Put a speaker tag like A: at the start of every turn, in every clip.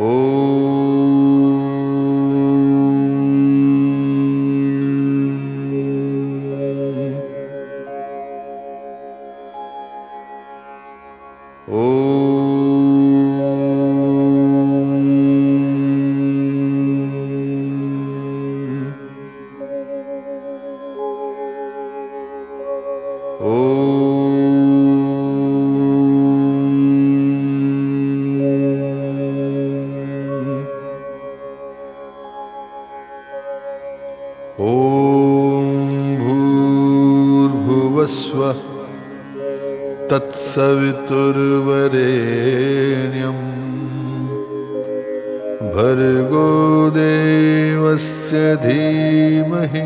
A: Oh. तत्सवितुर्वरेण्यम् भर्गो देवस्य धीमहि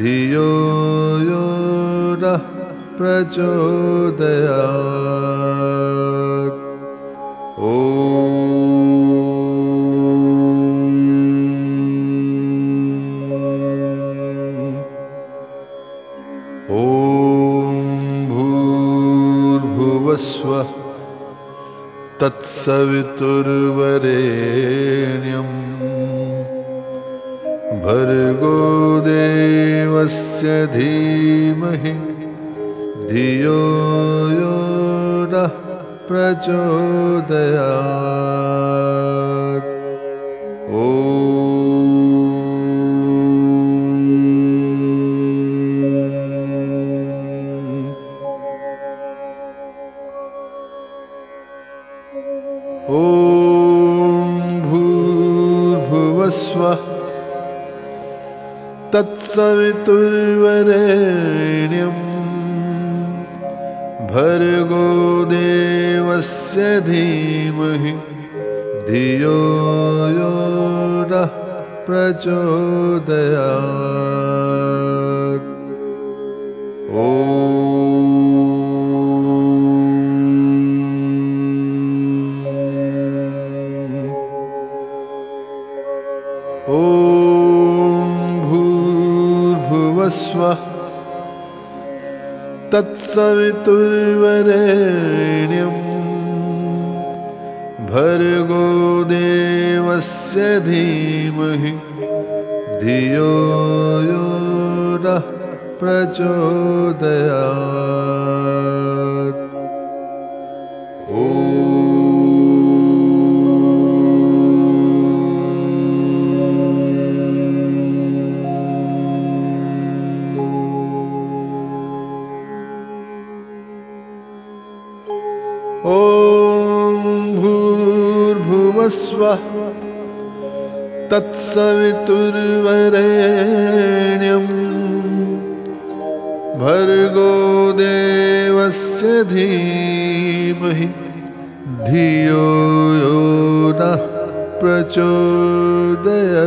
A: धियो यो नः प्रचोदया तत्सवितुर्वरेण्यम् भर्गो देवस्य धीमहि धियो यो नः प्रचोदया तत्सवितुर्वरेण्यम् भर्गो देवस्य धीमहि धियो यो नः प्रचोदया तत्सवितुर्वरेण्यम् भर्गो देवस्य धीमहि धियो यो नः प्रचोदया तत्सवितुर्वरेण्यम् भर्गो देवस्य धीमहि धियो यो नः प्रचोदया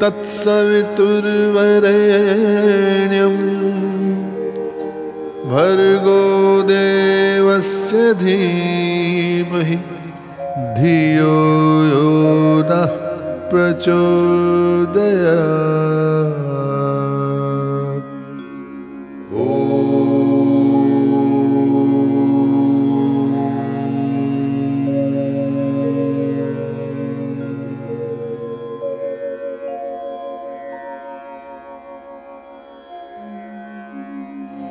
A: तत्सवितुर्वरेण्यम्। भर्गो देवस्य धीमहि धियो यो नः प्रचोदया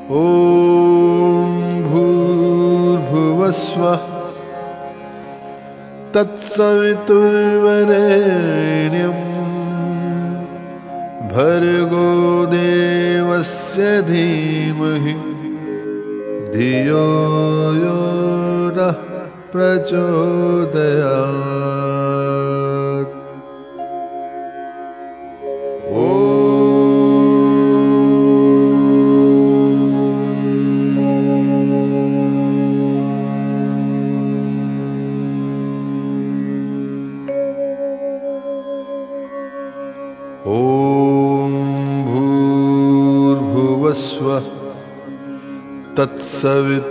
A: ॐ भूर्भुवस्व। तत्सवितुर्वरेण्यम् भर्गो देवस्य धीमहि। धियो यो नः प्रचोदयात् ॐ भूर्भुवस्वः तत्सवितुर्वरेण्यम्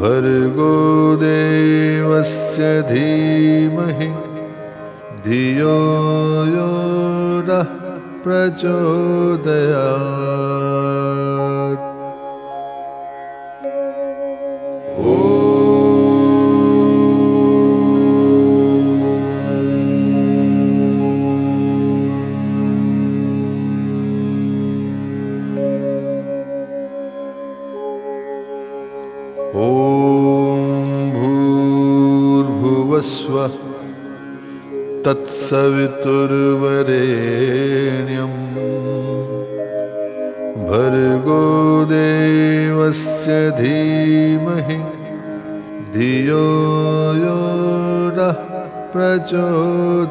A: भर्गो देवस्य धीमहि धियो यो नः प्रचोदयात् भूर्भुवस्वः तत्सवितुर्वरेण्यम् भर्गो देवस्य धीमहि धियो यो नः प्रचोदयात्